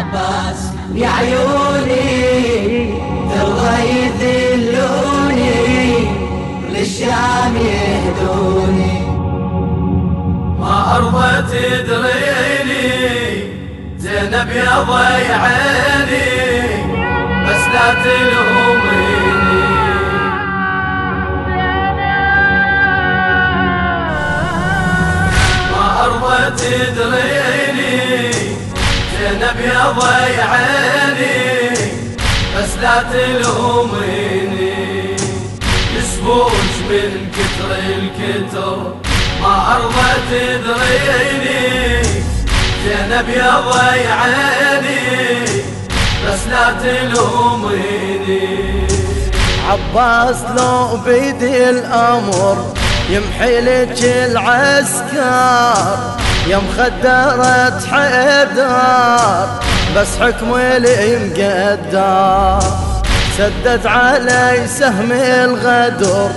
عباس يا عيوني ترضى يذلوني للشام يهدوني. ما أرضى تدريني زينب يا ضي عيني بس لا تلوميني تلوميني يسبوش من كتر الكتر ما أرضى تدريني. زينب يا ضي عيني بس لا تلوميني. عباس لو بيدي الأمر يمحي لك العسكر يا مخدرة حيدر. بس حكم لي مقدر سدد علي سهم الغدر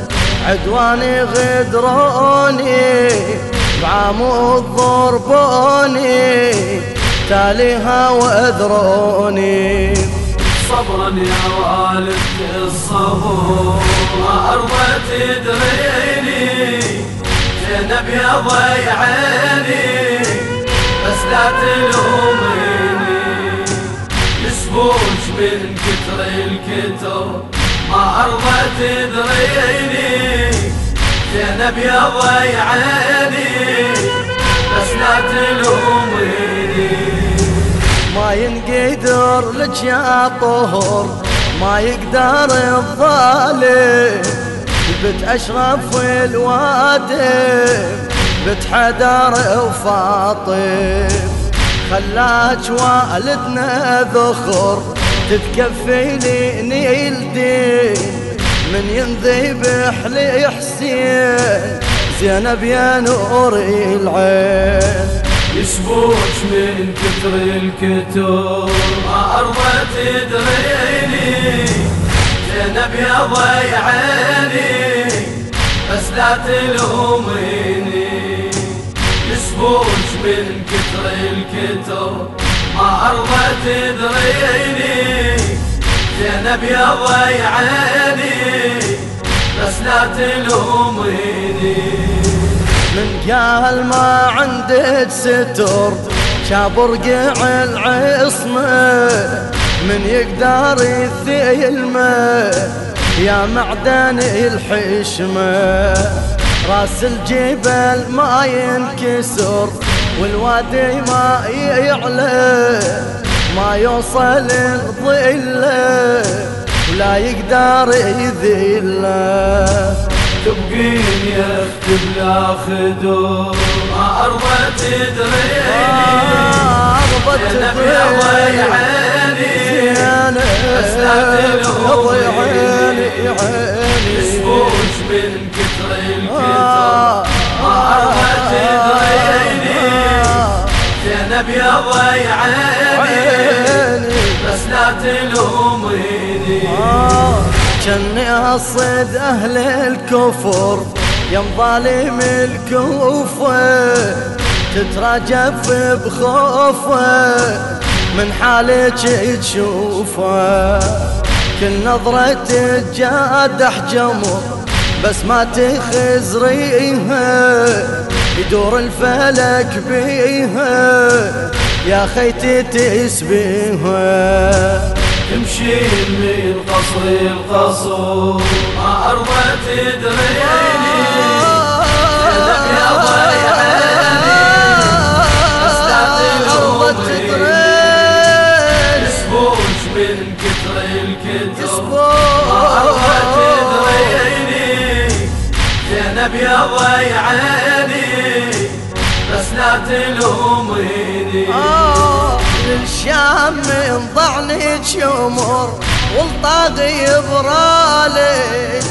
عدواني غدروني بعمود ضربوني تاليها واذروني صبرا يا والد الصبور ما أرضى تدريني زينب يا ضي عيني بس لا تلوميني من كتر الكتر. ما أرضى تدريني زينب يا ضي عيني. بس لا تلوميني ما ينقدر لك يا طهر ما يقدر الظالم. بت أشرف الوادم. بت حدر وفاطم خلاك والدنا ذخر. تتكفي لي نيلتين من ينذبح لحسين زينب يا نور العين. يسبوك من كتر الكتر ما أرضى تدريني زينب يا ضي عيني بس لا تلوميني. يسبوك من كتر الكتر ما أرضى تدريني زينب يا ضي عيني بس لا تلوميني. من قال ما عندك ستر شابر قع العصمة. من يقدر يثيلمة يا معدن الحشمة. راس الجبل ما ينكسر والوادي ما يعلى. ما يوصل الظله ولا يقدر يذله تبقين يا أختي بلا خدور ما ارضى تدريني ارضى تدريني يا عيني بس لا تلوميني يسبوش من كتر الكتر. ما ارضى تدريني زينب يا ضي عيني تلوميني كني أصد أهل الكفر. يا ظالم الكوفة تتراجف بخوفه. من حالك تشوفه. كل نظرة تجادح جمر بس ما تخزريها. يدور الفلك بيها. يا خيتي تسبيها تمشين من قصر القصور ما أرضى تدريني يا ضي عيني بس لا تلوميني يسبوش من كتر الكتر ما أرضى تدريني زينب يا لا تلوميني للشام من ضعنك يمر والطاغي برالك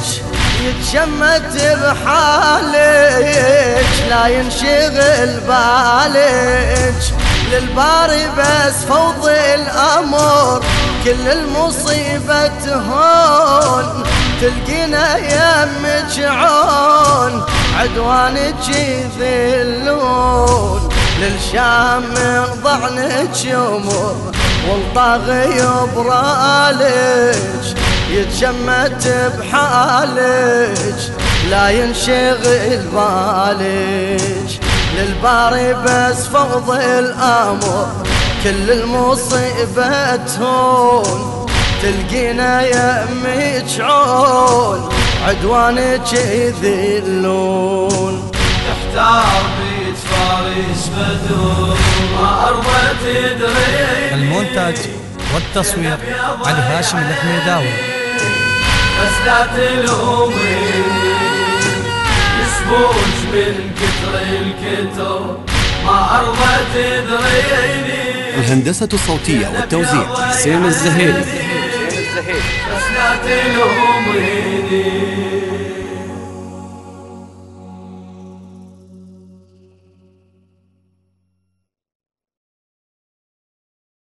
يتشمت بحالك لا ينشغل بالك للباري بس فوض الأمر كل المصيبة هون تلقينا يمك عون عدوانك يذلون للشام من ضعنك يمر والطاغي برالج يتشمت بحالج. لا ينشغل بالج. للباري بس فوض الامر كل المصيبة تهون. تلقينا يمك عون عدوانك يذلون تحتار بيت فارس بدون ما أرضى تدري. المونتاج والتصوير علي هاشم الحميداوي. بس لا تلومي. يسبوج من كتر الكتر ما أرضى تدريني. الهندسة الصوتية والتوزيع حسين الزهيري. لا تلوميني